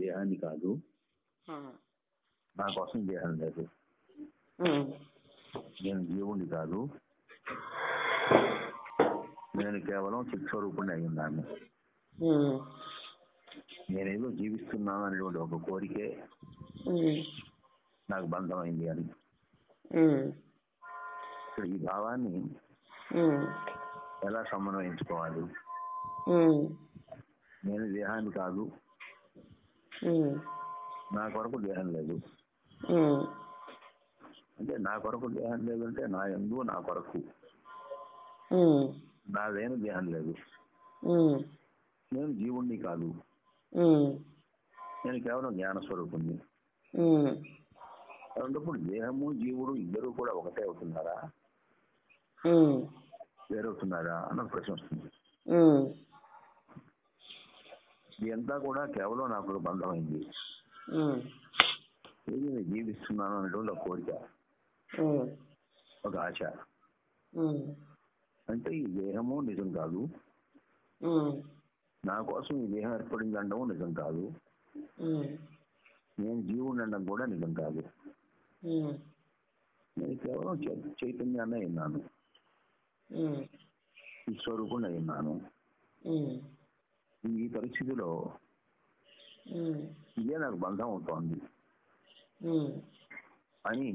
దేహాన్ని కాదు. నా కోసం దేహం లేదు. నేను జీవుణ్ణి కాదు. నేను కేవలం చిత్స్వరూపుణ్ణి అయి ఉన్నాను. నేనేదో జీవిస్తున్నాను అనేటువంటి ఒక కోరికే నాకు బంధమైంది అని ఈ భావాన్ని ఎలా సమన్వయించుకోవాలి? నేను దేహాన్ని కాదు. నా కొరకు దేహం లేదు. అంటే నా కొరకు దేహం లేదు అంటే నా ఎందు నా కొరకు. నాదేను దేహం లేదు. నేను జీవుణ్ణి కాదు. నేను కేవలం జ్ఞాన స్వరూపుణ్ణి. అలాంటప్పుడు దేహము జీవుడు ఇద్దరు కూడా ఒకటే అవుతున్నారా? వేరవుతున్నారా అన్న ప్రశ్న వస్తుంది. ఇదంతా కూడా కేవలం నాకు బంధమైంది నేను జీవిస్తున్నాను అనేటువంటి ఒక కోరిక. ఒక ఆశ. అంటే ఈ దేహము నిజం కాదు. నా కోసం ఈ దేహం ఏర్పడింది అనడం నిజం కాదు. నేను జీవుని అనడం కూడా నిజం కాదు. నేను కేవలం చైతన్యాన్ని అయినాను ఈ స్వరూపుణ్ణి అయినాను ఈ పరిస్థితిలో ఇదే నాకు బంధం అవుతోంది. అని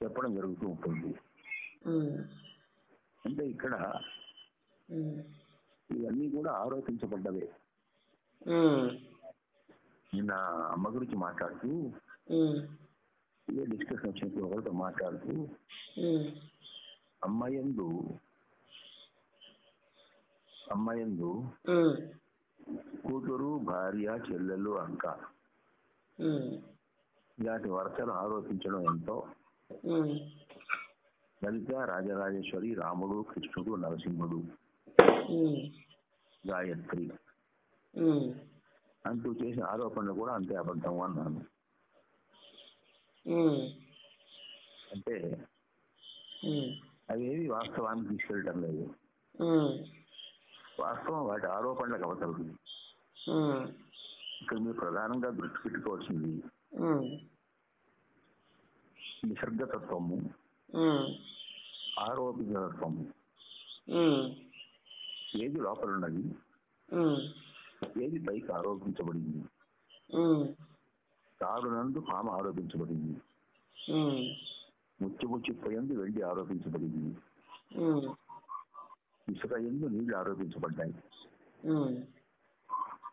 చెప్పడం జరుగుతూ ఉంటుంది. అంటే ఇక్కడ ఇవన్నీ కూడా ఆరోపించబడ్డవే. నిన్న అమ్మ గురించి మాట్లాడుతూ ఇదే డిస్కషన్ వచ్చినప్పుడు ఒకరితో మాట్లాడుతూ ఉమ్, అమ్మాయందు కూతురు భార్య చెల్లెలు అక్క ఉమ్, ఇలాంటి వరుసలు ఆరోపించడం ఎంతో లలిత రాజరాజేశ్వరి రాముడు కృష్ణుడు నరసింహుడు గాయత్రి అంటూ చేసిన ఆరోపణలు కూడా అంతే అబద్ధం అన్నాను. అంటే అవేవి వాస్తవానికి తీసుకెళ్ళటం లేదు. వాస్తవం వాటి ఆరోపణలకు ఉమ్, ఇక్కడ మీరు ప్రధానంగా దృష్టి పెట్టుకోవాల్సింది నిసర్గతత్వము ఆరోపితత్వము ఏది లోపల ఉన్నది? ఏది పైకి ఆరోపించబడింది? తాడునందు పాము ఆరోపించబడింది. ఉమ్, ముత్యము చిప్పయందు వెండి ఆరోపించబడింది. ఇసుక ఎందు నీళ్ళు ఆరోపించబడ్డాయి.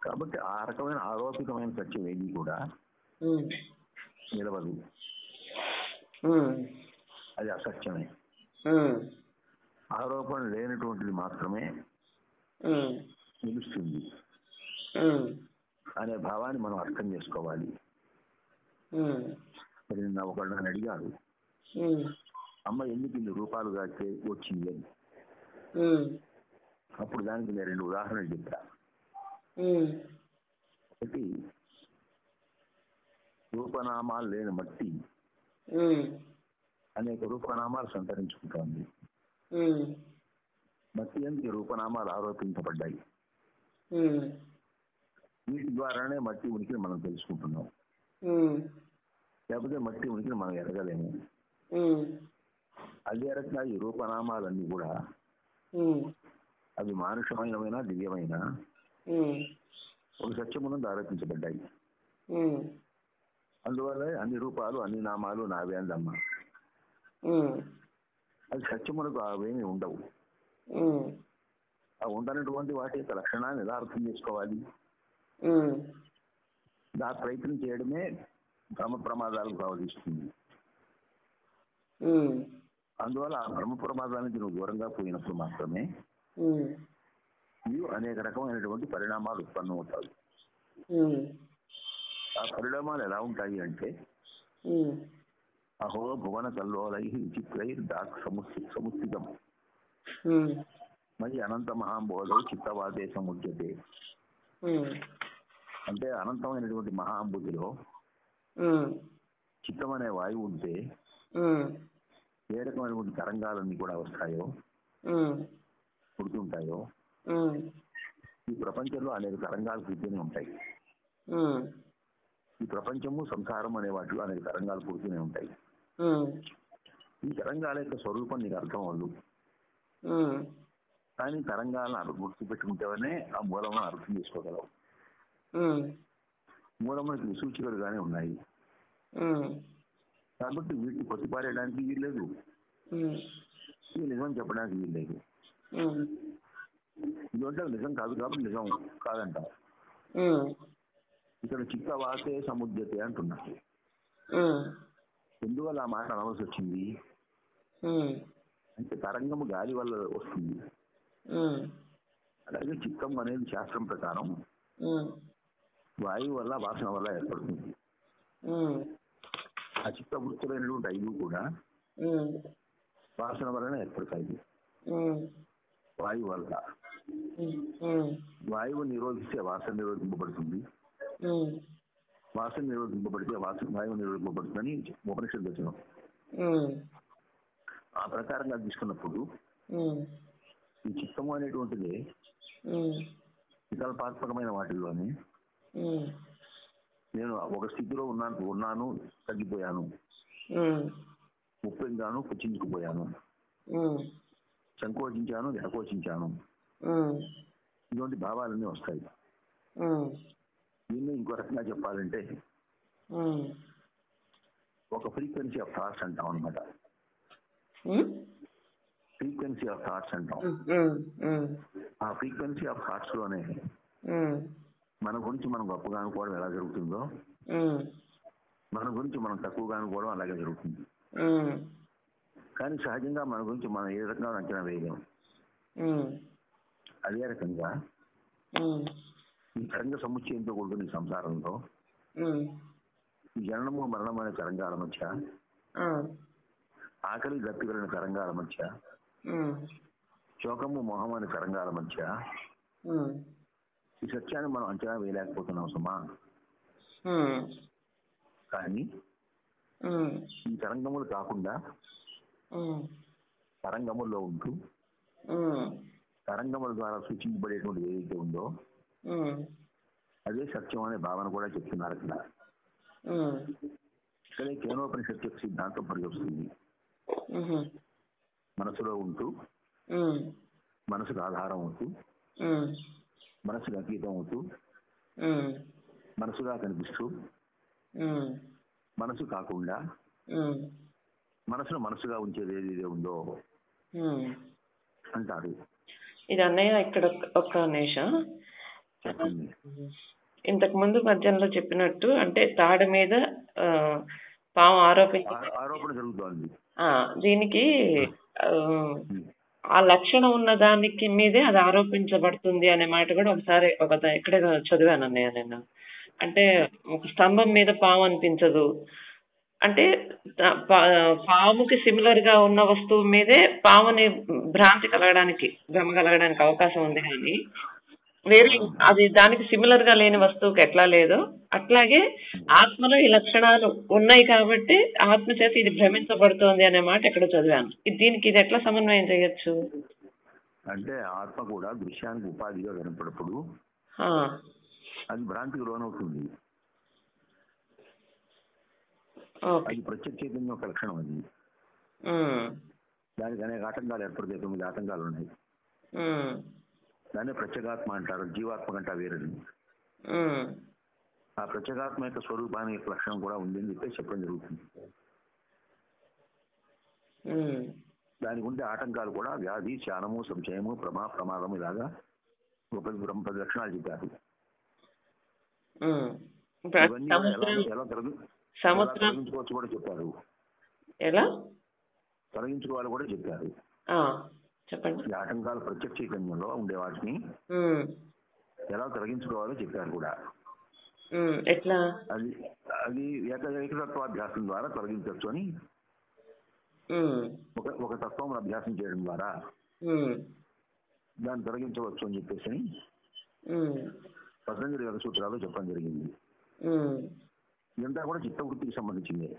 కాబట్టి ఆ రకమైన ఆరోపితమైన సత్యం ఏది కూడా నిలవదు. అది అసత్యమే. ఆరోపణ లేనటువంటిది మాత్రమే నిలుస్తుంది. అనే భావాన్ని మనం అర్థం చేసుకోవాలి. నిన్న ఒకళ్ళు నన్ను అడిగారు. అమ్మ ఎందుకు ఇన్ని రూపాలుగా వచ్చింది? అని అప్పుడు దానికి నేను రెండు ఉదాహరణలు ఉమ్, ఒకటి రూపనామాలు లేని మట్టి అనేక రూపనామాలు సంతరించుకుంటోంది. మట్టి ఎందుకు రూపనామాలు ఆరోపించబడ్డాయి? వీటి ద్వారానే మట్టి ఉనికిని మనం తెలుసుకుంటున్నాం. లేకపోతే మట్టి ఉనికిని మనం ఎరగలేము అదే రకంగా ఈ రూపనామాలన్నీ కూడా అవి మానుషమైనవైనా దివ్యమైన ఒక సత్యమునందు ఆరోపించబడ్డాయి అందువల్ల అన్ని రూపాలు అన్ని నామాలు నావే అందమ్మ. అది సత్యమునకు అవేమి ఉండవు. ఆ ఉండనటువంటి వాటి యొక్క లక్షణాన్ని ఎలా అర్థం చేసుకోవాలి? దా ప్రయత్నం చేయడమే భ్రమ ప్రమాదాలకు ఉమ్, అందువల్ల ఆ భ్రమ ప్రమాదానికి నువ్వు దూరంగా పోయినప్పుడు మాత్రమే నీవు అనేక రకమైనటువంటి పరిణామాలు ఉత్పన్నమవుతాయి. ఉమ్, ఆ పరిణామాలు ఎలా ఉంటాయి అంటే అహో భువన కల్లోలై విచిత్రై దాక్ సముస్థి సముస్థితం మరి అనంత మహాంబోధౌ చిత్తవాదే సముద్యతే. అంటే అనంతమైనటువంటి మహాంబుధిలో చిత్తం అనే వాయువు ఉంటే ఏ రకమైనటువంటి తరంగాలన్నీ కూడా వస్తాయో పుడుతుంటాయో ఈ ప్రపంచంలో అనేక తరంగాలు పుడుతూనే ఉంటాయి. ఈ ప్రపంచము సంసారం అనే వాటిలో అనేక తరంగాలు పుడుతూనే ఉంటాయి. ఈ తరంగాల యొక్క స్వరూపం నీకు అర్థం అవ్వదు. కానీ తరంగాలను అర్థం గుర్తుపెట్టుకుంటేనే ఆ మూలమును అర్థం చేసుకోగలవు. ఉమ్, మూలమునకి సూచికలుగానే ఉన్నాయి. కాబట్టి వీటిని కొట్టిపారేయడానికి వీల్లేదు ఇది నిజం చెప్పడానికి వీల్లేదు ఉమ్, ఇది అంటే నిజం కాదు కాబట్టి నిజం కాదంట. ఇక్కడ చిత్త వాసే సముద్యతే అంటున్నారు ఉమ్, ఎందువల్ల ఆ మాట అనవలసి వచ్చింది? అంటే తరంగము గాలి వల్ల వస్తుంది. అలాగే చిత్తం అనేది శాస్త్రం ప్రకారం వాయువు వల్ల వాసన వల్ల ఏర్పడుతుంది. ఉమ్, ఆ చిత్తవృత్తులైనటువంటి ఐదు కూడా వాసన వలన ఏర్పడతాయి. వాయువు వల్ల. వాయువు నిరోధిస్తే వాసన నిరోధింపబడుతుంది. వాసన నిరోధింపబడితే వాసన వాయువు నిరోధింపబడుతుందని ఉపనిషత్తు వచనం ఆ ప్రకారంగా తీసుకున్నప్పుడు ఈ చిత్తము అనేటువంటిది వికల్పాత్మకమైన వాటిల్లోనే నేను ఒక స్థితిలో ఉన్నాను ఉన్నాను తగ్గిపోయాను. పుచ్చించుకుపోయాను ఉమ్, సంకోచించాను వ్యాకోచించాను ఇటువంటి భావాలన్నీ వస్తాయి. దీన్ని ఇంకో రకంగా చెప్పాలంటే ఒక ఫ్రీక్వెన్సీ ఆఫ్ థాట్స్ అంటాం అనమాట ఫ్రీక్వెన్సీ ఆఫ్ థాట్స్ అంటాం. ఆ ఫ్రీక్వెన్సీ ఆఫ్ థాట్స్లోనే మన గురించి మనం గొప్పగా అనుకోవడం ఎలా జరుగుతుందో మన గురించి మనం తక్కువగా అనుకోవడం అలాగే జరుగుతుంది. కానీ సహజంగా మన గురించి మనం ఏ రకంగా అంచనా వేయలేము అదే రకంగా ఈ తరంగ సముచ్చయంతో కూడుకున్న ఈ సంసారంలో ఈ జననము మరణం అనే తరంగాల మధ్య ఆకలి దప్పికలైన తరంగాల మధ్య శోకము మోహం అనే తరంగాల మధ్య ఈ సత్యాన్ని మనం అంచనా వేయలేకపోతున్నాం సుమా. కానీ ఈ తరంగములు కాకుండా తరంగముల్లో ఉంటూ తరంగముల ద్వారా సూచించబడేటువంటి ఏదైతే ఉందో అదే సత్యం అనే భావన కూడా చెప్తున్నారు అక్కడ ఉమ్, ఇక్కడే కేనోపనిషత్తు యొక్క సిద్ధాంతం పరిగొస్తుంది మనసులో ఉంటూ మనసుకు ఆధారం అవుతూ మనసుకు అతీతం అవుతూ మనసుగా కనిపిస్తూ మనసు కాకుండా మనసును మనసుగా ఉంచేది ఏది ఉందో. అంటారు. ఇది అన్నయ్య ఇక్కడ ఒక్క- ఒక్క నిమిషం. ఇంతకు ముందు పద్యంలో చెప్పినట్టు అంటే తాడు మీద పాము ఆరోపించి ఆ- ఆరోపణ జరుగుతోంది. దీనికి ఆ, లక్షణం ఉన్న దానికి మీదే అది ఆరోపించబడుతుంది అనే మాట కూడా ఒకసారి ఒక ఇక్కడే చదివాను అన్నయ్య నేను. అంటే ఒక స్తంభం మీద పాము అనిపించదు. అంటే పాముకి సిమిలర్గా ఉన్న వస్తువు మీదే పాముని భ్రాంతి కలగడానికి భ్రమ కలగడానికి అవకాశం ఉంది కానీ వేరే అది దానికి సిమిలర్గా లేని వస్తువుకి ఎట్లా లేదో. అట్లాగే ఆత్మలో ఈ లక్షణాలు ఉన్నాయి కాబట్టి ఆత్మ చేత ఇది భ్రమించబడుతోంది అనే మాట ఎక్కడ చదివాను. దీనికి ఇది ఎట్లా సమన్వయం చేయొచ్చు? అంటే ఆత్మ కూడా దృశ్యానికి ఉపాధిగా కనపడప్పుడు అది భ్రాంతికి లోనవుతుంది. అది ప్రత్యక్ష చైతన్యం యొక్క లక్షణం అది. దానికి అనేక ఆటంకాలు ఏర్పడతాయి తొమ్మిది ఆటంకాలు ఉన్నాయి. దాన్ని ప్రత్యేగాత్మ అంటారు జీవాత్మ కంటే ఉమ్, ఆ ప్రత్యేగాత్మ యొక్క స్వరూపానికి యొక్క లక్షణం కూడా ఉంది అని చెప్పి చెప్పడం జరుగుతుంది. దానికి ఉండే ఆటంకాలు కూడా వ్యాధి శానము సంశయము ప్రమా ప్రమాదం ఇలాగా ఒక పది లక్షణాలు చెప్పారు. తొలగించుకోవచ్చు కూడా చెప్పారు. ఎలా? తొలగించుకోవాలి కూడా చెప్పారు. చెప్పండి. ఈ ఆటంకాలు ప్రత్యక్ష చైతన్యంలో ఉండే వాటిని ఎలా తొలగించుకోవాలో చెప్పారు కూడా. ఎట్లా? అది అది ఏక ఏకతత్వాభ్యాసం ద్వారా తొలగించవచ్చు అని ఒక ఒక తత్వం అభ్యాసం చేయడం ద్వారా దాన్ని తొలగించవచ్చు అని చెప్పేసి పతంజలి యోగ సూత్రాలు చెప్పడం జరిగింది. ఇదంతా కూడా చిత్తవృత్తికి సంబంధించింది.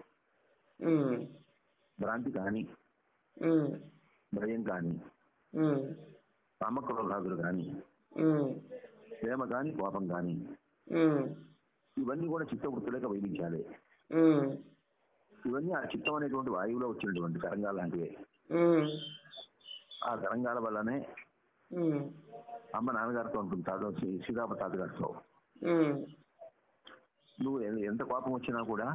భ్రాంతి కానీ భయం కానీ కానీ ఉమ్, ప్రేమ కానీ కోపం కానీ ఉమ్, ఇవన్నీ కూడా చిత్తవృత్తులేక వైవించాలి ఉమ్, ఇవన్నీ ఆ చిత్తం అనేటువంటి వాయువులో వచ్చినటువంటి తరంగాలు లాంటివే. ఆ తరంగాల వల్లనే అమ్మ నాన్నగారితో ఉంటుంది తాత శ్రీరామ తాతగారితో నువ్వు ఎంత కోపం వచ్చినా కూడా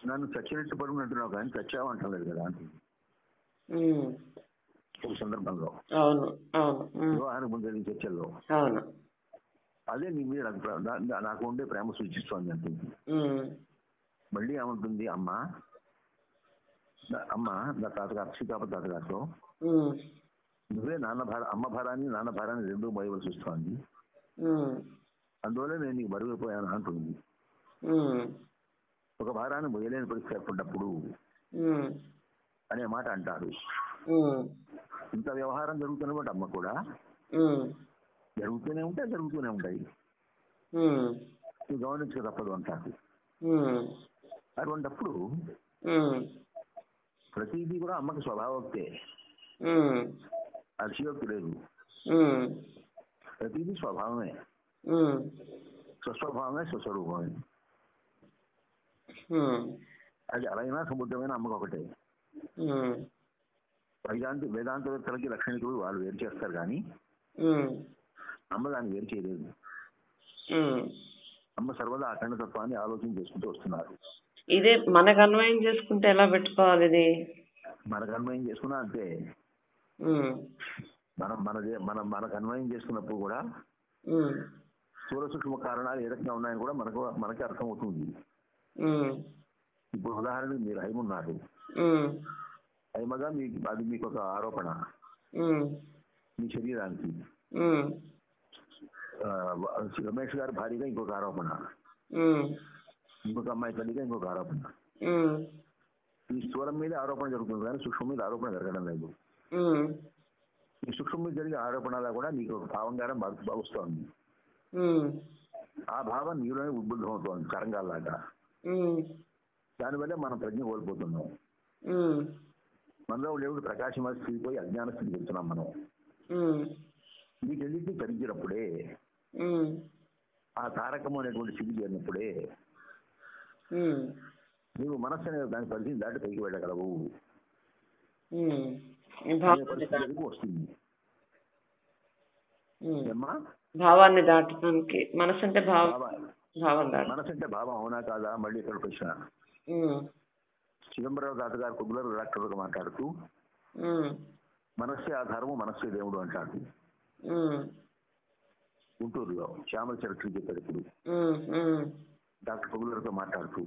నన్ను చచ్చినట్టు పడుకున్నట్టున్నావు కానీ చచ్చావు అంటలేదు కదా. అంటుంది. ఒక సందర్భంలో. అవును అవును ఉమ్, వివాహానికి ముందు జరిగిన చర్చల్లో. అవును. అదే నీ మీద నాకు ప్ర- నా- నా- నాకు ఉండే ప్రేమ సూచిస్తోంది అంటుంది ఉమ్, మళ్ళీ ఏమంటుంది? అమ్మ. నా- అమ్మ నా తాతగారు సీతాప తాతగారితో. ఉమ్, నువ్వే నాన్న భార అమ్మ భారాన్ని నాన్న భారాన్ని రెండూ మోయవలసి వస్తోంది. ఉమ్, అందువల్ల నేను నీకు మరుగైపోయాను అంటుంది. ఉమ్, ఒక భారాన్ని మొయ్యలేని పరిస్థితి ఏర్పడ్డప్పుడు ఉమ్, అనే మాట అంటారు ఇంత వ్యవహారం జరుగుతున్నమాట అమ్మ కూడా. జరుగుతూనే ఉంటాయి జరుగుతూనే ఉంటాయి. గమనించక తప్పదు అంటారు అటువంటప్పుడు ప్రతిదీ కూడా అమ్మకి స్వభావోక్తే. అతిశయోక్తి లేదు. ప్రతిదీ స్వభావమే. స్వస్వభావమే స్వస్వరూపమే. అది అలైనా సముద్రమైన అమ్మకు ఒకటే వేదాంత వేదాంతవేత్తలకి లక్షణికులు వాళ్ళు వేరు చేస్తారు కానీ అమ్మ దాన్ని వేరు చేయలేదు. అమ్మ సర్వదా అఖండతత్వాన్ని ఆలోచన చేసుకుంటూ వస్తున్నారు. ఇదే మనకు అన్వయం చేసుకుంటే ఎలా పెట్టుకోవాలి ఇది? మనకు అన్వయం చేసుకున్నా అంతే. మనం మనదే మనం మనకు అన్వయం చేసుకున్నప్పుడు కూడా స్థూల సూక్ష్మ కారణాలు ఏ రకంగా ఉన్నాయని కూడా మనకు మనకి అర్థమవుతుంది. ఇప్పుడు ఉదాహరణకు మీరు హైమున్నారు ఉమ్, హైమగా మీ అది మీకు ఒక ఆరోపణ. మీ శరీరానికి. రమేష్ గారి భార్యగా ఇంకొక ఆరోపణ. ఇంకొక అమ్మాయి తల్లిగా ఇంకొక ఆరోపణ. ఈ స్థూలం మీద ఆరోపణ జరుగుతుంది కానీ సూక్ష్మం మీద ఆరోపణ జరగడం లేదు. ఈ సూక్ష్మం మీద జరిగే ఆరోపణలా కూడా నీకు ఒక భావంగానే భావ- భావిస్తోంది. ఆ భావం నీలోనే ఉద్బుద్ధం అవుతోంది తరంగాల్లాగా దానివల్ల మనం ప్రజ్ఞ కోల్పోతున్నాం. మనలో ఉండేవి ప్రకాశం స్థితిపోయి అజ్ఞాన స్థితికి వెళ్తున్నాం మనం. ఉమ్, వీటన్నిటిని తరించినప్పుడే ఆ తారకము అనేటువంటి స్థితి చేరినప్పుడే నీవు మనస్సు అనే దాని పరిధిని దాటి పైకి వెళ్ళగలవు. వస్తుంది. భావాన్ని దాటడానికి మనసు అంటే భావం భావ- మనసు అంటే భావం అవునా కాదా? మళ్ళీ ఇక్కడ ప్రశ్న. చిదంబరరావు తాత గారు కుగ్గులరు డాక్టర్గా మాట్లాడుతూ మనస్సే ఆధారము మనస్సే దేవుడు అంటాడు. గుంటూరులో శ్యామల చరిత్ర ఉమ్, డాక్టర్ పొగులరితో మాట్లాడుతూ.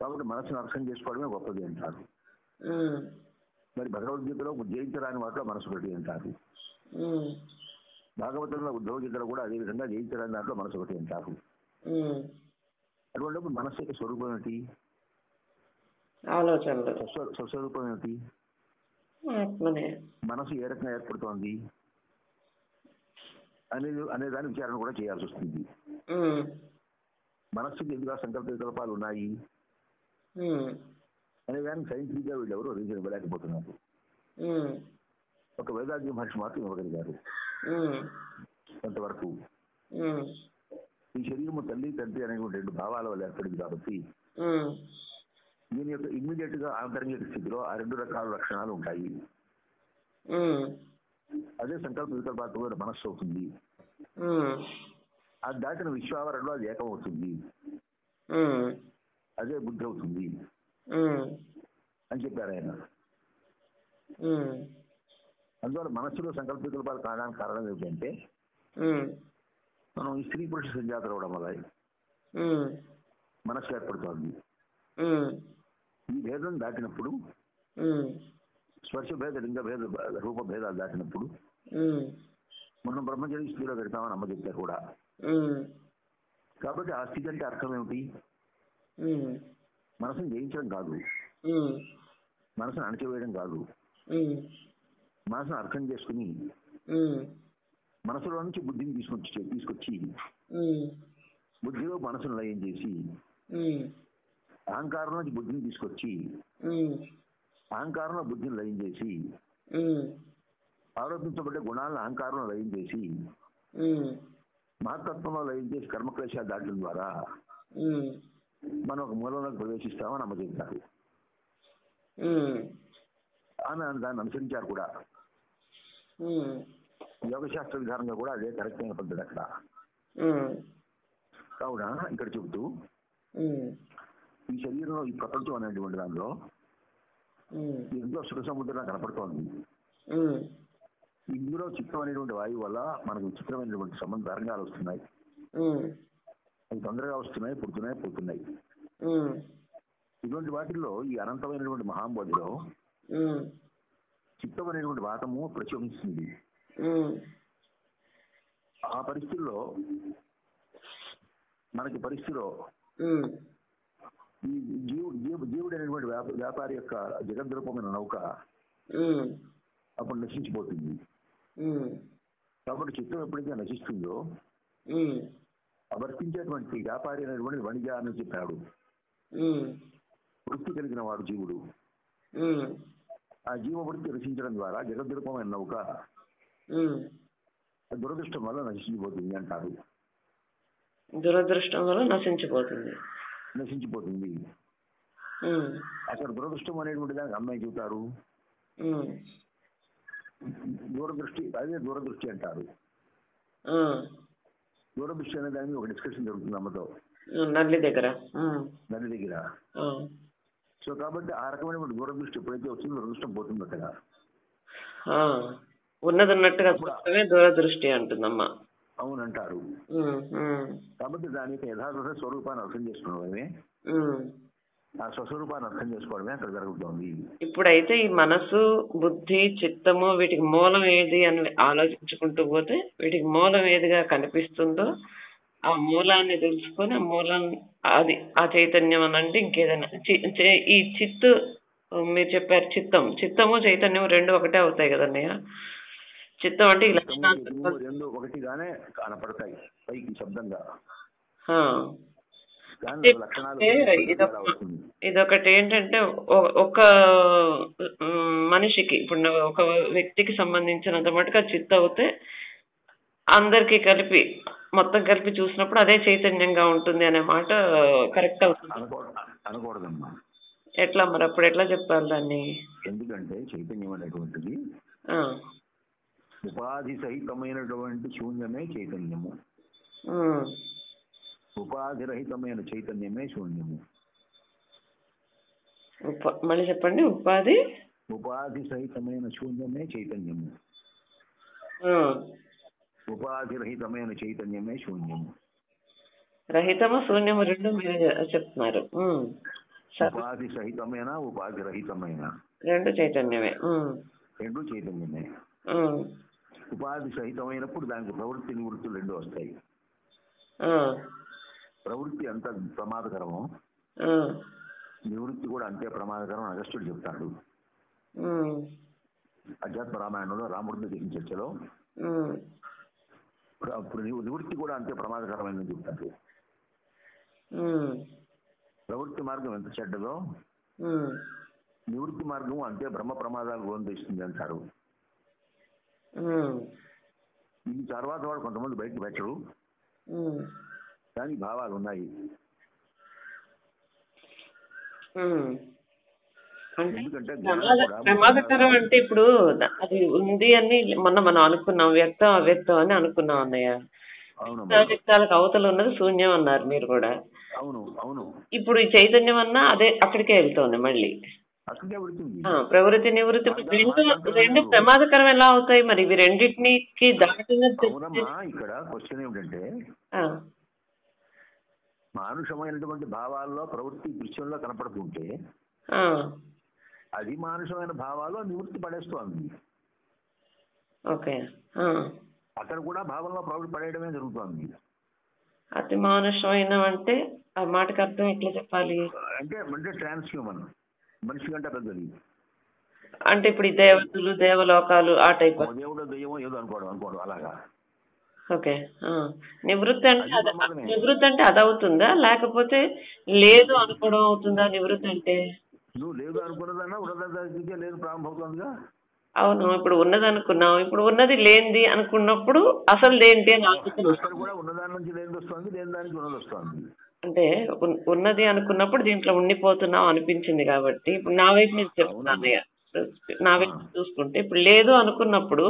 కాబట్టి మనసును అర్థం చేసుకోవడమే గొప్పది అంటారు. మరి భగవద్గీతలో జయించరాని వాటిలో మనసు ఒకటి అంటారు. భాగవతంలో ఉద్యోగీతలో కూడా అదే విధంగా జయించరాని దాంట్లో మనసు ఒకటి అంటారు. ఉమ్. అటువంటిప్పుడు మనస్సు యొక్క స్వరూపం ఏమిటి ఆలోచనలు. స్వస్వ- స్వస్వరూపం ఏమిటి ఆత్మనే. మనసు ఏ రకంగా ఏర్పడుతోంది? అనేది అనే దాని విచారణ కూడా చేయాల్సి వస్తుంది. మనస్సుకి ఎదుగా సంకల్ప వికల్పాలు ఉన్నాయి? అనే దానికి సైంటిఫిక్గా వీళ్ళు ఎవరు రీజన్ ఇవ్వలేకపోతున్నారు. ఒక వేదాంతి మహర్షి మాత్రం ఇవ్వగలిగారు. కొంతవరకు. ఈ శరీరము తల్లి తండ్రి అనేటువంటి రెండు భావాల వల్ల ఏర్పడింది కాబట్టి దీని యొక్క ఇమ్మీడియట్గా ఆంతరంగిక స్థితిలో ఆ రెండు రకాల లక్షణాలు ఉంటాయి. అదే సంకల్ప వికల్పాత్మక మనస్సు అవుతుంది. అది దాటిన విశ్వావరణలో అది ఏకమవుతుంది అదే బుద్ధి అవుతుంది. అని చెప్పారు ఆయన. అందువల్ల మనస్సులో సంకల్ప వికల్పాలు కావడానికి కారణం ఏమిటంటే మనం ఈ స్త్రీ పురుష సంజాతలు అవడం వల్ల మనస్సు ఏర్పడుతోంది ఈ భేదం దాటినప్పుడు స్పర్శ భేద లింగ భేద రూప భేదాలు దాటినప్పుడు మనం బ్రహ్మచర్య స్థితిలో పెడతామని అమ్మ చెప్పారు కూడా. కాబట్టి ఆ స్థితి అంటే అర్థం ఏమిటి? మనసును జయించడం కాదు. మనసును అణచివేయడం కాదు. మనసును అర్థం చేసుకుని మనసులో నుంచి బుద్ధిని తీసుకొచ్చి తీసుకొచ్చి బుద్ధిలో మనసును లయం చేసి అహంకారం నుంచి బుద్ధిని తీసుకొచ్చి అహంకారంలో బుద్ధిని లయం చేసి ఉమ్, ఆరోపించబడ్డ గుణాలను అహంకారంలో లయం చేసి మహత్తత్వంలో లయం చేసి కర్మక్లేశాలు దాటడం ద్వారా మనం ఒక మూలంలోకి ప్రవేశిస్తామని ఉమ్, అని దాన్ని అనుసరించారు కూడా. యోగశాస్త్ర విధానంగా కూడా అదే కరెక్ట్ అయిన పద్ధతి అక్కడ. కావున ఇక్కడ చెబుతూ ఈ శరీరంలో ఈ ప్రపంచం అనేటువంటి దానిలో ఎంతో సుఖ సముద్రంగా కనపడుతోంది. ఇందులో చిత్తం అనేటువంటి వాయువు వల్ల మనకు విచిత్రమైనటువంటి సంబంధ తరంగాలు వస్తున్నాయి. అవి తొందరగా వస్తున్నాయి పుడుతున్నాయి పోతున్నాయి. ఇటువంటి వాటిల్లో ఈ అనంతమైనటువంటి మహాంబోధిలో చిత్తం అనేటువంటి వాతము ప్రచోదిస్తుంది ఉమ్, ఆ పరిస్థితుల్లో మనకి పరిస్థితిలో ఉమ్, ఈ జీవు జీవు జీవుడు అనేటువంటి వ్యాప- వ్యాపారి యొక్క జగద్రూపమైన నౌక అప్పుడు నశించిపోతుంది. కాబట్టి చిత్తం ఎప్పుడైతే నశిస్తుందో వర్తించేటువంటి వ్యాపారి అనేటువంటి వణిజ అని చెప్పాడు. వృత్తి కలిగిన వాడు జీవుడు. ఆ జీవ వృత్తి నశించడం ద్వారా జగద్రూపమైన నౌక. దురదృష్టం వల్ల నశించిపోతుంది అంటారు దురదృష్టం వల్ల నశించిపోతుంది. నశించిపోతుంది. అక్కడ దురదృష్టం అనేటువంటి దానికి అమ్మాయి చెబుతారు. దూరదృష్టి అదే దూరదృష్టి అంటారు. దూరదృష్టి అనే దాని మీద ఒక డిస్కషన్ జరుగుతుంది అమ్మతో. నల్లి దగ్గర. దాని దగ్గర. సో కాబట్టి ఆ రకమైనటువంటి దూరదృష్టి ఎప్పుడైతే వచ్చిందో దురదృష్టం పోతుంది అక్కడ. ఉన్నది ఉన్నట్టుగా చూడటమే దూరదృష్టి అంటుందమ్మా. అవునంటారు. కాబట్టి దాని యొక్క యథార్థ స్వరూపాన్ని అర్థం చేసుకోవడమే. ఆ స్వస్వరూపాన్ని అర్థం చేసుకోవడమే అక్కడ జరుగుతోంది. ఇప్పుడైతే ఈ మనసు బుద్ధి చిత్తము వీటికి మూలం ఏది అని ఆలోచించుకుంటూ పోతే వీటికి మూలం ఏదిగా కనిపిస్తుందో ఆ మూలాన్ని తెలుసుకొని ఆ మూలం అది ఆ చైతన్యం అని అంటే ఇంకేదైనా ఈ చిత్తు మీరు చెప్పారు చిత్తం. చిత్తము చైతన్యం రెండు ఒకటే అవుతాయి కదన్నయ్య చిత్తం అంటే రెండు ఒకటిగానే కనపడతాయి పైకి శబ్దంగా. ఇదొకటి ఏంటంటే ఒక మనిషికి ఇప్పుడు ఒక వ్యక్తికి సంబంధించినంత మటుకు అది చిత్త అవుతే అందరికి కలిపి మొత్తం కలిపి చూసినప్పుడు అదే చైతన్యంగా ఉంటుంది అనే మాట కరెక్ట్ అవుతుంది. అనుకో అనకూడదమ్మా. ఎట్లా మరి అప్పుడు ఎట్లా చెప్పాలి దాన్ని? ఎందుకంటే చైతన్యం అనేటువంటిది ఉపాధి సహితమైనటువంటి శూన్యమే చైతన్యము. ఉపాధి రహితమైన చైతన్యమే శూన్యము. మళ్ళీ చెప్పండి ఉపాధి? ఉపాధి సహితమైన శూన్యమే చైతన్యము. ఉపాధి రహితమైన చైతన్యమే శూన్యము. రహితము శూన్యము రెండు మీరు చెప్తున్నారు. ఉపాధి సహితమైన ఉపాధి రహితమైన? రెండు చైతన్యమే. రెండు చైతన్యమే. ఉపాధి సహితమైనప్పుడు దానికి ప్రవృత్తి నివృత్తులు రెండు వస్తాయి. ప్రవృత్తి ఎంత ప్రమాదకరమో. నివృత్తి కూడా అంతే ప్రమాదకరం అగస్టుడు చెప్తాడు. అధ్యాత్మ రామాయణంలో రాముడిని చేసిన చర్చలో. అప్పుడు నివ- నివృత్తి కూడా అంతే ప్రమాదకరమైనది చెప్తాడు. ప్రవృత్తి మార్గం ఎంత చెడ్డదో. నివృత్తి మార్గం అంతే బ్రహ్మ ప్రమాదాలు పొందిస్తుంది అంటారు. తర్వాత వాడు కొంతమంది బయటకు పెట్టరు. కానీ భావాలు ఉన్నాయి. అంటే ప్రమాదకరం ఇప్పుడు అది ఉంది అని మొన్న మనం అనుకున్నాం వ్యక్తం అవ్యక్తం అని అనుకున్నాం అన్నయ్య. వ్యక్తాలకు అవతల ఉన్నది శూన్యం అన్నారు మీరు కూడా. అవును అవును. ఇప్పుడు ఈ చైతన్యం అన్నా అదే అక్కడికే వెళ్తోంది మళ్ళీ. వెళుతుంది ఆ, ప్రవృత్తి నివృత్తి రెండు రెండు ప్రమాదకరం ఎలా అవుతాయి? మరి ఇవి రెండింటికి దాటిన అవునమ్మా ఇక్కడ క్వశ్చన్ ఏమిటంటే మానుషమైనటువంటి భావాల్లో ప్రవృత్తి దృశ్యంలో కనపడుతుంటే అది మానుషమైన భావాలు నివృత్తి పడేస్తోంది. ఓకే. అక్కడ కూడా భావంలో ప్రవృత్తి పడేయడమే జరుగుతోంది. అతి మానుషమైన అంటే ఆ మాటకి అర్థం ఎట్లా చెప్పాలి? అంటే అంటే ట్రాన్స్ హ్యూమన్ మనిషి కంటే పెద్దది. అంటే ఇప్పుడు ఈ దేవతలు దేవలోకాలు ఆ టైప్ దేవుడు దెయ్యమో ఏదో అనుకోవడం అనుకోవడం అలాగా. ఓకే. నివృత్తి అంటే. నివృత్తి అంటే అది అవుతుందా? లేకపోతే లేదు అనుకోవడం అవుతుందా నివృత్తి అంటే? నువ్వు లేదు అనుకున్నదన్నా ఉన్నదంతా లేదు ప్రారంభమవుతుందిగా అవును ఇప్పుడు ఉన్నది అనుకున్నాం ఇప్పుడు ఉన్నది లేనిది అనుకున్నప్పుడు అసలు ఏంటి అని ఆలోచన కూడా ఉన్నదాని నుంచి లేనిది వస్తుంది లేని దానికి ఉన్నది వస్తుంది. అంటే ఉన్- ఉన్నది అనుకున్నప్పుడు దీంట్లో ఉండిపోతున్నాం అనిపించింది కాబట్టి ఇప్పుడు నా వైపు నుంచి చెప్తున్నాను అయ్య. నా వైపు చూసుకుంటే ఇప్పుడు లేదు అనుకున్నప్పుడు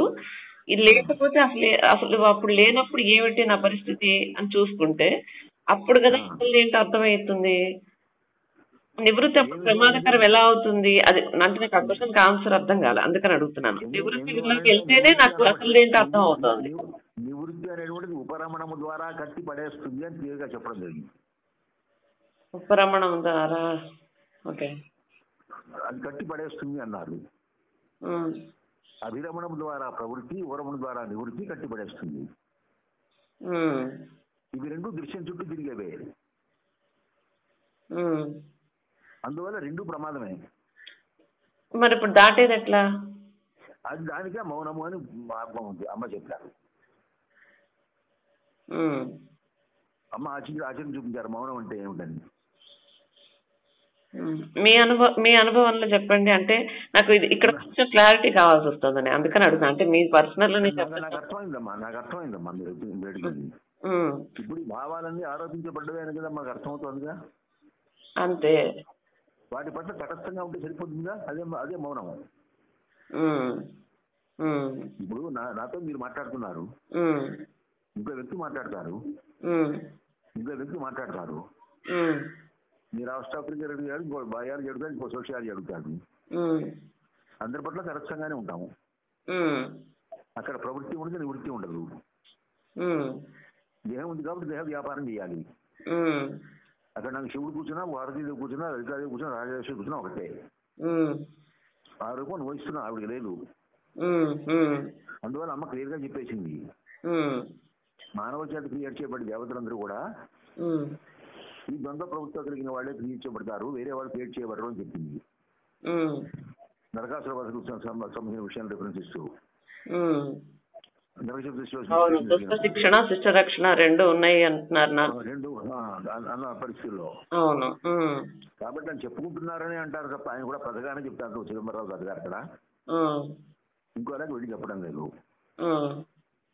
ఇది లేకపోతే అసలు అసలు అప్పుడు లేనప్పుడు ఏమిటి నా పరిస్థితి అని చూసుకుంటే అప్పుడు కదా అసలు ఏంటి అర్థమవుతుంది నివృత్తి అప్పుడు ప్రమాదకరం ఎలా అవుతుంది? అది అంటే నాకు ఆ క్వశ్చన్కి ఆన్సర్ అర్థం కాలే అందుకని అడుగుతున్నాను. నివృత్తిలోకి వెళ్తేనే నాకు అసలు ఏంటి అర్థం అవుతుంది. నివ- నివృత్తి అనేటువంటిది ఉపరమణము ద్వారా కట్టి పడేస్తుంది అని క్లియర్గా చెప్పడం జరిగింది. ఉపరమణం ద్వారా ఓకే అది కట్టి పడేస్తుంది అన్నారు. అభిరమణం ద్వారా ప్రవృత్తి ఉపరమణం ద్వారా నివృత్తి కట్టి పడేస్తుంది. ఇవి రెండు దృశ్యం చుట్టూ తిరిగేవే. అందువల్ల రెండు ప్రమాదమే మరి ఇప్పుడు దాటేది ఎట్లా అది దానికే మౌనము అని మార్గం ఉంది అమ్మ చెప్పారు. అమ్మ ఆచరణ ఆచరణ చూపించారు మౌనం అంటే ఏమిటని ఉమ్. మీ అనుభవం మీ అనుభవంలో చెప్పండి. అంటే నాకు ఇది ఇక్కడ కొంచెం క్లారిటీ కావాల్సి వస్తుందని అందుకని అడుగుతాను అంటే మీ పర్సనల్ నాకు నాకు అర్థమైందమ్మా అర్థమైందమ్మా మీరు. ఇప్పుడు ఈ భావాలన్నీ ఆరోపించబడ్డవే అని కదా మాకు అర్థమవుతోందిగా? అంతే. వాటి పట్ల తటస్థంగా ఉంటే సరిపోతుందిగా అదే అదే మౌనం. ఇప్పుడు నాతో మీరు మాట్లాడుతున్నారు. ఇంకో వ్యక్తి మాట్లాడతారు. ఇంకో వ్యక్తి మాట్లాడతారు. మీరు రాష్ట్ర ఆఫ్రికా అడిగారు ఇంకో బయాలజీ అడుగుతారు ఇంకో సోషియాలజీ అడుగుతారు ఉమ్. అందరి పట్ల తటస్థంగానే ఉంటాము. అక్కడ ప్రవృత్తి ఉండదు నివృత్తి ఉండదు. దేహం ఉంది కాబట్టి దేహ వ్యాపారం చేయాలి. అక్కడ నాకు శివుడు కూర్చున్నా భారతీయుడు కూర్చున్నా లలితాదేవి కూర్చున్నా రాజేశ్వరి కూర్చున్నా ఒకటే. ఆ రూపం వహిస్తున్నా ఆవిడకి లేదు. అందువల్ల అమ్మ క్లియర్గా చెప్పేసింది. మానవ క్రియేట్ చేయబడి దేవతలందరూ కూడా. ఈ ద్వంద్వ ప్రభుత్వం కలిగిన వాళ్ళే క్రియేట్ చేయబడతారు వేరే వాళ్ళు క్రియేట్ చేయబడరు అని చెప్పింది. నరకాసుర సంబంధించిన విషయాన్ని రిఫరెన్స్ ఇస్తూ శిక్షణ శిష్ట రక్షణ రెండు ఉన్నాయి అంటున్నారు రెండు అన్న- పరిస్థితుల్లో అవును. కాబట్టి అని చెప్పుకుంటున్నారని అంటారు తప్ప ఆయన కూడా పెద్దగానే చెప్తారు చిదంబరరావు గారు అక్కడ ఉమ్. ఇంకోలాగా వెళ్ళి చెప్పడం లేదు.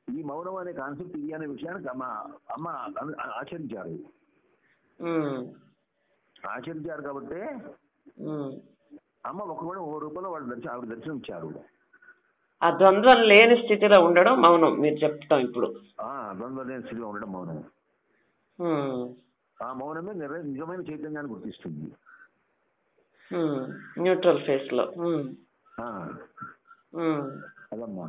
ఈ మౌనం అనే కాన్సెప్ట్ ఇది అనే విషయానికి అమ్మ అమ్మ ఆచరించారు. ఆచరించారు కాబట్టి. అమ్మ ఒక కూడా ఓ రూపంలో వాళ్ళు దర్శనం ఆవిడ దర్శనం ఇచ్చారు ఆ ద్వంద్వం లేని స్థితిలో ఉండడం మౌనం మీరు చెప్తాం ఇప్పుడు ద్వంద్వ లేని స్థితిలో ఉండడం మౌనం. ఆ మౌనమే నిజమైన చైతన్యాన్ని గుర్తిస్తుంది. న్యూట్రల్ ఫేస్లో. అదమ్మా.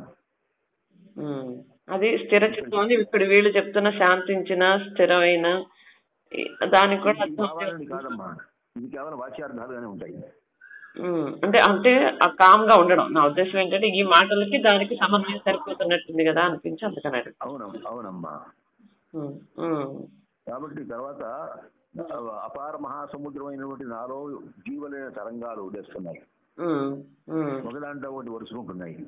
అది స్థిర చిత్తం అని ఇప్పుడు వీళ్ళు చెప్తున్న శాంతించిన స్థిరమైన దానికి కూడా ఇది కేవలం వాచ్యార్థాలుగానే ఉంటాయి. అంటే అంటే కామ్గా ఉండడం నా ఉద్దేశం ఏంటంటే ఈ మాటలకి దానికి సమన్వయం సరిపోతున్నట్టుంది కదా అనిపించి అందుకని అవునమ్మా. కాబట్టి తర్వాత అపార మహాసముద్రమైనటువంటి నాలో జీవలేని తరంగాలు ఉదేస్తున్నాయి. ఒకదాంట్లో ఒకటి వరుసుకుంటున్నాయి.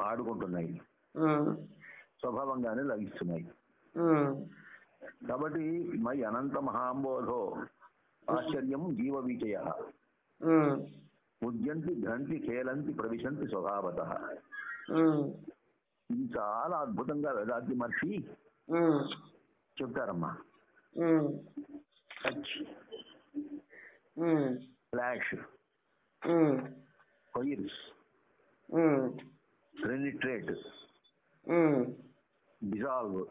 ఆడుకుంటున్నాయి. స్వభావంగానే లభిస్తున్నాయి. కాబట్టి మై అనంత మహాంబోధో ఆశ్చర్యం జీవ విజయ. ఉద్యంతి ఘంటి ఖేలంతి ప్రవిశంతి స్వభావత. ఇది చాలా అద్భుతంగా మర్చి ఉమ్. చెప్తారమ్మా. Touch. Flash. Fires. Penetrate um. Dissolve.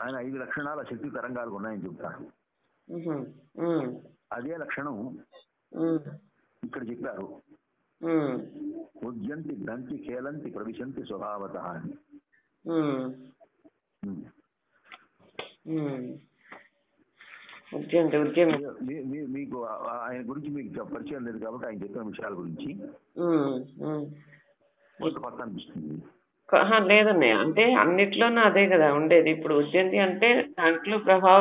ఆయన ఐదు లక్షణాల శక్తి తరంగాలు ఉన్నాయని చెప్తారు. అదే లక్షణం. ఇక్కడ చెప్పారు. ఉద్యంతి దంతి ఖేలంతి ప్రవిశంతి స్వభావత అని. మీకు ఆయన గురించి మీకు పరిచయం లేదు కాబట్టి ఆయన చెప్పిన విషయాల గురించి. కొంత కొత్త అనిపిస్తుంది ఆహా, లేదన్నయ్య అంటే అన్నిట్లోనూ అదే కదా ఉండేది ఇప్పుడు ఉద్యంతి అంటే దాంట్లో ప్రభావ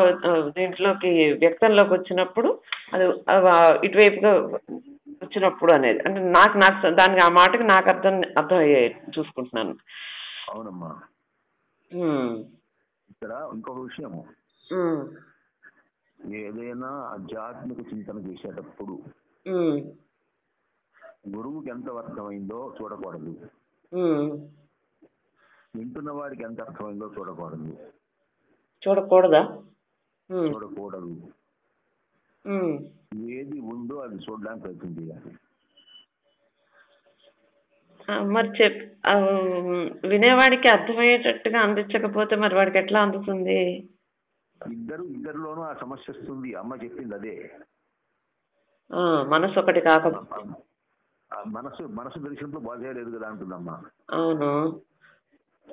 దీంట్లోకి వ్యక్తంలోకి వచ్చినప్పుడు అది ఇటువైపుగా వచ్చినప్పుడు అనేది అంటే నాకు నాకు దానికి ఆ మాటకి నాకు అర్థం అర్థం అయ్యాయి చూసుకుంటున్నాను అవునమ్మా. ఇక్కడ ఇంకొక విషయం. ఏదైనా ఆధ్యాత్మిక చింతన చేసేటప్పుడు. గురువుకి ఎంత అర్థమైందో చూడకూడదు. వింటున్న వాడికి ఎంత అర్థమైందో చూడకూడదు. చూడకూడదా. చూడకూడదు. ఏది ఉందో అది చూడడానికి ప్రయత్నం చేయాలి. ఆ, మరి చెప్ వినేవాడికి అర్థమయ్యేటట్టుగా అందించకపోతే మరి వాడికి ఎట్లా అందుతుంది? ఇద్దరు ఇద్దరిలోనూ ఆ సమస్య వస్తుంది. అమ్మ చెప్పింది అదే. మనసు ఒకటి కాకపోతే మనసు మనసు దర్శనంతో బాధే లేదు కదా అంటుందమ్మా. అవును.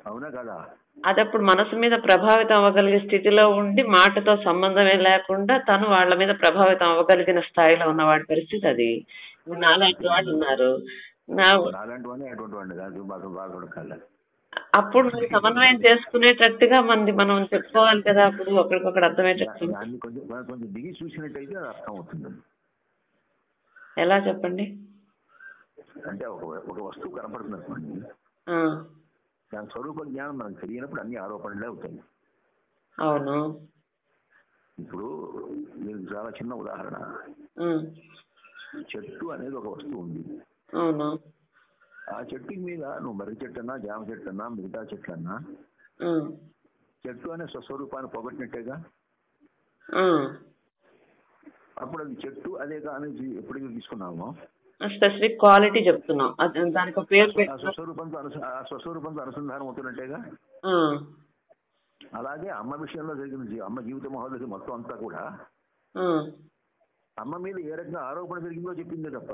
అవునా కదా? అది అప్పుడు మనసు మీద ప్రభావితం అవ్వగలిగే స్థితిలో ఉండి మాటతో సంబంధమే లేకుండా తను వాళ్ళ మీద ప్రభావితం అవ్వగలిగిన స్థాయిలో ఉన్న వాడి పరిస్థితి అది. ఇప్పుడు నాలాంటి వాళ్ళు ఉన్నారు. నా అప్పుడు మరి సమన్వయం చేసుకునేటట్టుగా మంది మనం చెప్పుకోవాలి కదా అప్పుడు ఒకరికొకరు అర్థమయ్యేటట్టు ఎలా చెప్పండి? అంటే ఒక వస్తువు కనపడుతుంది దాని స్వరూప జ్ఞానం మనకు తెలియనప్పుడు అన్ని ఆరోపణలే అవుతాయి. అవును. ఇప్పుడు నేను చాలా చిన్న ఉదాహరణ. చెట్టు అనేది ఒక వస్తువు ఉంది. అవును. ఆ చెట్టు మీద నువ్వు మర్రి చెట్టు అన్నా జామ చెట్టు అన్నా మిగతా చెట్లు అన్నా చెట్టు అనే స్వస్వరూపాన్ని పోగొట్టినట్టేగా. అప్పుడు అది చెట్టు అదే కానీ ఎప్పటికీ తీసుకున్నామో. స్పెసిఫిక్ క్వాలిటీ చెప్తున్నాం. దానికి ఒక పేరు స్వస్వరూపంతో అనుసంధానం అవుతున్నట్టేగా? అలాగే అమ్మ విషయంలో జరిగిన జీ- అమ్మ జీవిత మహోదశి మొత్తం అంతా కూడా. అమ్మ మీద ఏ రకంగా ఆరోపణ జరిగిందో చెప్పిందే తప్ప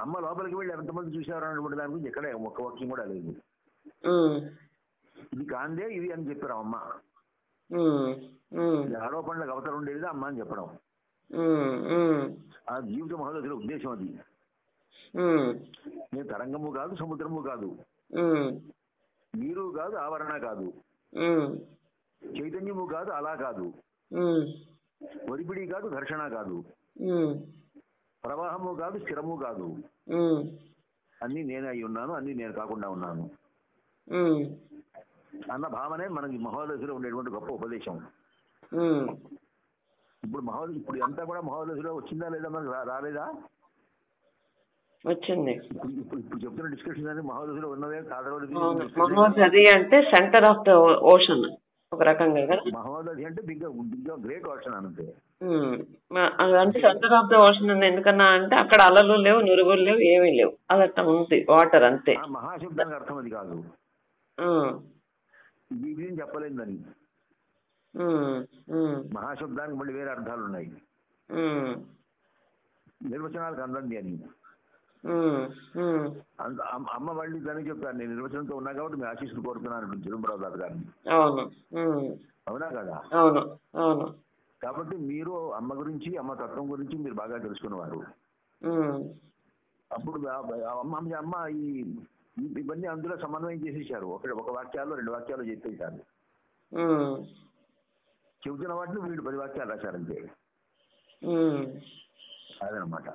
అమ్మ లోపలికి వెళ్ళి ఎంతమంది చూశారు అన్నటువంటి దాని గురించి ఎక్కడ ఒక్క వాక్యం కూడా లేదు. ఇది కాందే ఇది అని చెప్పారు అమ్మ. ఆరోపణలకు అవతరం ఉండేది అమ్మ అని చెప్పడం. ఆ జీవిత మహోదశిలో ఉద్దేశం అది. నేను తరంగము కాదు సముద్రము కాదు. ఉమ్, నీరు కాదు ఆవరణ కాదు. చైతన్యము కాదు అలా కాదు. ఒరిపిడి కాదు ఘర్షణ కాదు. ప్రవాహము కాదు స్థిరము కాదు. అన్ని నేనే అయి ఉన్నాను అన్ని నేను కాకుండా ఉన్నాను. అన్న భావనే మనకి మహోదశిలో ఉండేటువంటి గొప్ప ఉపదేశం. ఇప్పుడు మహోదశ ఇప్పుడు అంతా కూడా మహోదశిలో వచ్చిందా లేదా మనకు రాలేదా? వచ్చింది. ఇప్పుడు చెప్తున్న డిస్కషన్ అనేది మహోదశిలో ఉన్నదే అవును మహోదధి అంటే సెంటర్ ఆఫ్ ద ఓషన్ ఒక రకంగా కదా? అంటే బిగ్ బిగ్ గ్రేట్ ఓషన్ అది అంటే సెంటర్ ఆఫ్ ద ఓషన్ అని ఎందుకన్నా అంటే అక్కడ అలలు లేవు నురుగులు లేవు ఏమీ లేవు. అది అట్లా ఉంది వాటర్ అంతే. మహాశబ్దానికి అర్థం అది కాదు. చెప్పలేదు ఉమ్, మహాశబ్దానికి మళ్ళీ వేరే అర్థాలు ఉన్నాయి నిర్వచనాలకు అందంది అని. అమ్మ- వాళ్ళు దానికి చెప్పారు నేను నిర్వచనంతో ఉన్నా కాబట్టి మీ ఆశీస్సులు కోరుతున్నాను చిదంబరావు దాస్ గారిని. అవును కదా? కాబట్టి మీరు అమ్మ గురించి అమ్మ తత్వం గురించి మీరు బాగా తెలుసుకున్నవారు అప్పుడు అమ్మ అమ్మ ఈ ఇవన్నీ అందులో సమన్వయం చేసేసారు ఒక ఒక వాక్యాలు రెండు వాక్యాలు చెప్పేశారు. ఉమ్, చెబుతున్న వాటిని వీళ్ళు పది వాక్యాలు రాశారంతే. అదనమాట.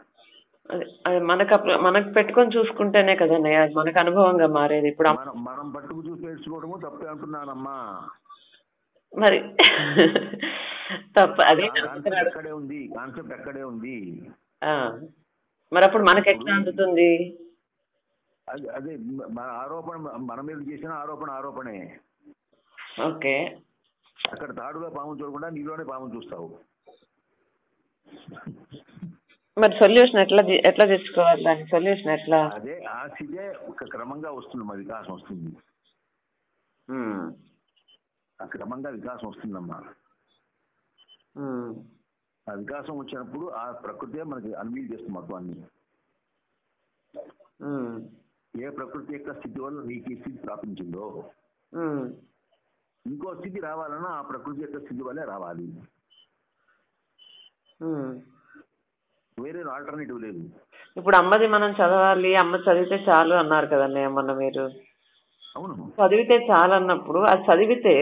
అది అది మనకు మనకు పెట్టుకొని చూసుకుంటేనే కదండి అది మనకు అనుభవంగా మారేది. ఇప్పుడు మనం పట్టుకు చూసి నేర్చుకోవడము తప్పే అంటున్నానమ్మా. మరి తప్ప అదే అక్కడే ఉంది? కాన్సెప్ట్ అక్కడే ఉంది? ఆ. మరి అప్పుడు మనకి ఎట్లా అందుతుంది? అది అదే మన ఆరోపణ మన మీద చేసిన ఆరోపణ ఆరోపణే. ఓకే. అక్కడ తాడుగా పాము చూడకుండా నీలోనే పాము చూస్తావు. మరి సొల్యూషన్ ఎట్లా ఎట్లా తెచ్చుకోవాలి దాని సొల్యూషన్ ఎట్లా? అదే ఆ స్థితే ఒక క్రమంగా వస్తుంది మా వికాసం వస్తుంది. క్రమంగా వికాసం వస్తుందమ్మా. ఆ వికాసం వచ్చినప్పుడు ఆ ప్రకృతే మనకి అన్వీల్ చేస్తుంది మొత్తం అన్ని. ఉమ్, ఏ ప్రకృతి యొక్క స్థితి వల్ల నీకు ఈ స్థితి ప్రాపించిందో ఇంకో స్థితి రావాలన్నా ఆ ప్రకృతి యొక్క స్థితి వల్లే రావాలి. వేరే ఆల్టర్నేటివ్ లేదు. ఇప్పుడు అమ్మది మనం చదవాలి అమ్మ చదివితే చాలు అన్నారు కదండి మొన్న మీరు. అవును. చదివితే చాలు అన్నప్పుడు అది చదివితే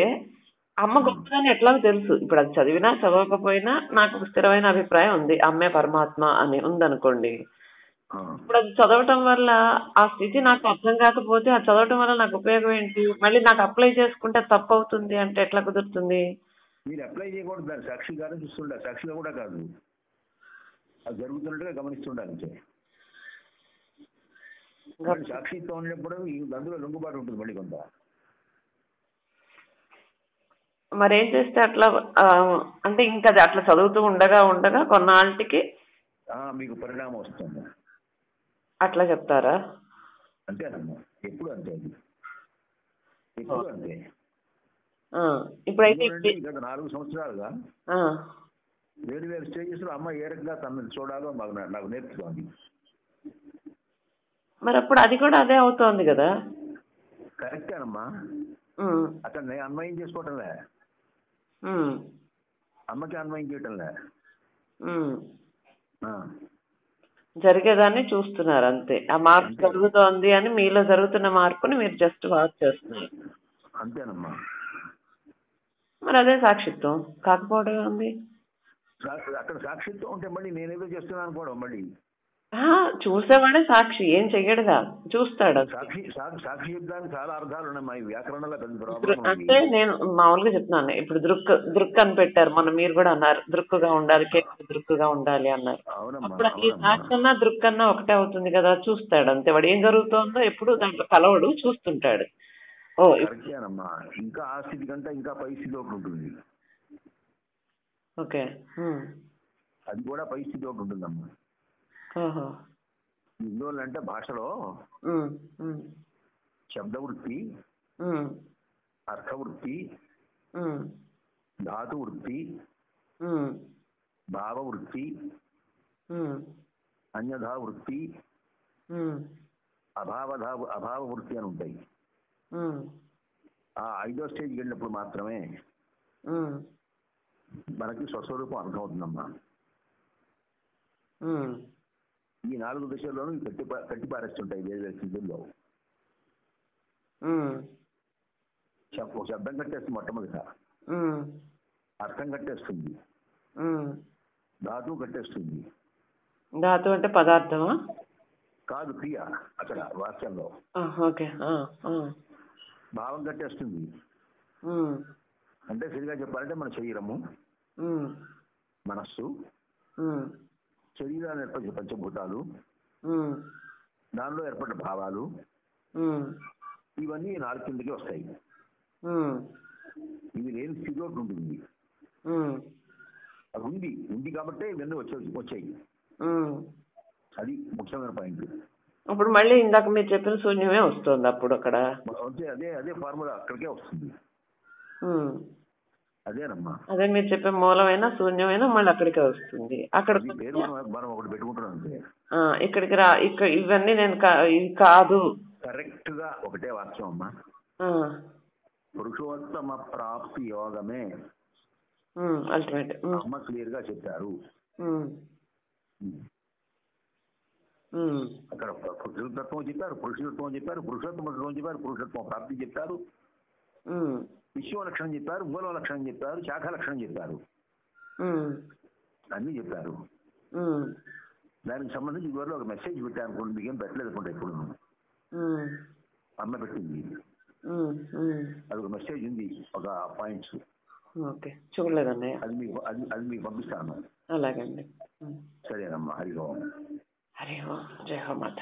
అమ్మ గొప్పదని ఎట్లా తెలుసు? ఇప్పుడు అది చదివినా చదవకపోయినా నాకు స్థిరమైన అభిప్రాయం ఉంది. అమ్మే పరమాత్మ అని ఉందనుకోండి. ఇప్పుడు అది చదవటం వల్ల ఆ స్థితి నాకు అర్థం కాకపోతే అది చదవటం వల్ల నాకు ఉపయోగం ఏంటి? మళ్ళీ నాకు అప్లై చేసుకుంటే తప్పు అవుతుంది అంటే ఎట్లా కుదురుతుంది? మీరు అప్లై చేయకూడదు దాన్ని సాక్షిగానే చూస్తుండాలి సాక్షిగా కూడా కాదు. అది జరుగుతున్నట్టుగా గమనిస్తుండాలి అంతే. సాక్షిత్వం ఉన్నప్పుడు అందులో లొంగుబాటు ఉంటుంది మళ్ళీ కొంత. మరి ఏం చేస్తే అట్లా అంటే ఇంకా అది అట్లా చదువుతూ ఉండగా ఉండగా కొన్నాళ్ళకి మీకు పరిణామం వస్తుంది. అట్లా చెప్తారా? అంతేనమ్మా ఎప్పుడు అంతే అది ఎప్పుడు అంతే. ఇప్పుడైతే గత నాలుగు సంవత్సరాలుగా వేరు వేరు స్టేజెస్లో అమ్మ ఏ రకంగా తనని చూడాలో మాకు నాకు నేర్పుతోంది మరి అప్పుడు అది కూడా అదే అవుతోంది కదా? కరెక్టేనమ్మా ఉమ్, అక్కడ నేను అన్వయం చేసుకోవటంలే. అమ్మకి అన్వయం చేయటంలే. జరిగేదాన్ని చూస్తున్నారు అంతే. ఆ మార్పు. జరుగుతోంది అని మీలో జరుగుతున్న మార్పుని మీరు జస్ట్ వాచ్ చేస్తున్నారు. అంతేనమ్మా. మరి అదే సాక్షిత్వం. కాకపోవడం ఉంది అక్కడ సాక్షిత్వం ఉంటే మళ్ళీ నేనేదో చేస్తున్నాను అనుకోవడం మళ్ళీ. చూసేవాడే సాక్షి ఏం చెయ్యడుగా చూస్తాడు. సాక్షి శబ్దానికి చాలా అర్థాలు ఉన్నాయి వ్యాకరణంలో అంటే నేను మామూలుగా చెప్తున్నాను ఇప్పుడు దృక్ దృక్ అని పెట్టారు మొన్న మీరు కూడా అన్నారు దృక్కుగా ఉండాలి కేక్ దృక్కుగా ఉండాలి అన్నారు. అప్పుడు ఈ సాక్షి అన్నా దృక్ అన్నా ఒకటే అవుతుంది కదా చూస్తాడు అంతే. వాడు ఏం జరుగుతోందో ఎప్పుడు దాంట్లో కలవడు చూస్తుంటాడు. ఓ ఇంకా ఆ స్థితి కంటే ఇంకా పై స్థితి ఒకటి ఉంటుంది. ఓకే. అది కూడా పై ఒకటి ఉంటుందమ్మా. ఓహో ఇందువల్ల అంటే భాషలో శబ్దవృత్తి ఉమ్, అర్థవృత్తి ఉమ్, ధాతు వృత్తి ఉమ్, భావవృత్తి ఉమ్, అన్యథా వృత్తి అభావధా అభావ వృత్తి అని ఉంటాయి. ఆ ఐదో స్టేజ్కి వెళ్ళినప్పుడు మాత్రమే మనకి స్వస్వరూపం అర్థమవుతుందమ్మా. ఈ నాలుగు దశల్లోనూ కట్టి కట్టి పారేస్తుంటాయి వేరు వేరు శబ్- ఒక శబ్దం కట్టేస్తుంది మొట్టమొదట. అర్థం కట్టేస్తుంది. ధాతువు కట్టేస్తుంది. ధాతు అంటే పదార్థమా? కాదు క్రియ అక్కడ వాక్యంలో. ఓకే. భావం కట్టేస్తుంది. అంటే సరిగా చెప్పాలంటే మన శరీరము మనస్సు శరీరాన్ని ఏర్పరిచే పంచభూతాలు దానిలో ఏర్పడ్డ భావాలు ఇవన్నీ నాలుగు కిందకి వస్తాయి. ఇవి లేని స్థితి ఒకటి ఉంటుంది అది ఉంది. ఉంది కాబట్టే ఇవన్నీ వచ్చే వచ్చాయి. అది ముఖ్యమైన పాయింట్. ఇప్పుడు మళ్ళీ ఇందాక మీరు చెప్పిన శూన్యమే వస్తుంది అప్పుడు అక్కడ. అదే అదే ఫార్ములా అక్కడికే వస్తుంది. అదేనమ్మా. అదే మీరు చెప్పే మూలమైన శూన్యమైన మళ్ళీ అక్కడికే వస్తుంది. అక్కడ మనం ఒకటి పెట్టుకుంటున్నాం అంతే. ఆ, ఇక్కడికి రా ఇక్కడ ఇవన్నీ నేను ఇవి కాదు. కరెక్ట్గా ఒకటే వాక్యం అమ్మా. పురుషోత్తమ ప్రాప్తి యోగమే అల్టిమేట్. అమ్మ క్లియర్గా చెప్పారు అక్కడ పురుషతత్వం చెప్పారు పురుషతత్వం చెప్పారు పురుషోత్తమత్వం చెప్పారు పురుషత్వం ప్రాప్తి చెప్పారు. విశ్వ లక్షణం చెప్పారు మూల లక్షణం చెప్పారు శాఖ లక్షణం చెప్పారు. అన్నీ చెప్పారు. దానికి సంబంధించి ఇదివరకు ఒక మెసేజ్ పెట్టాను అనుకోండి మీకేం పెట్టలేదు అనుకుంటా ఇప్పుడు అమ్మ పెట్టింది. అది ఒక మెసేజ్ ఉంది ఒక పాయింట్స్. ఓకే. చూడలేదన్నయ్య అది మీకు అది అది మీకు పంపిస్తాను. అలాగండి. సరేనమ్మా హరి ఓం హరి ఓం జయ హో మాత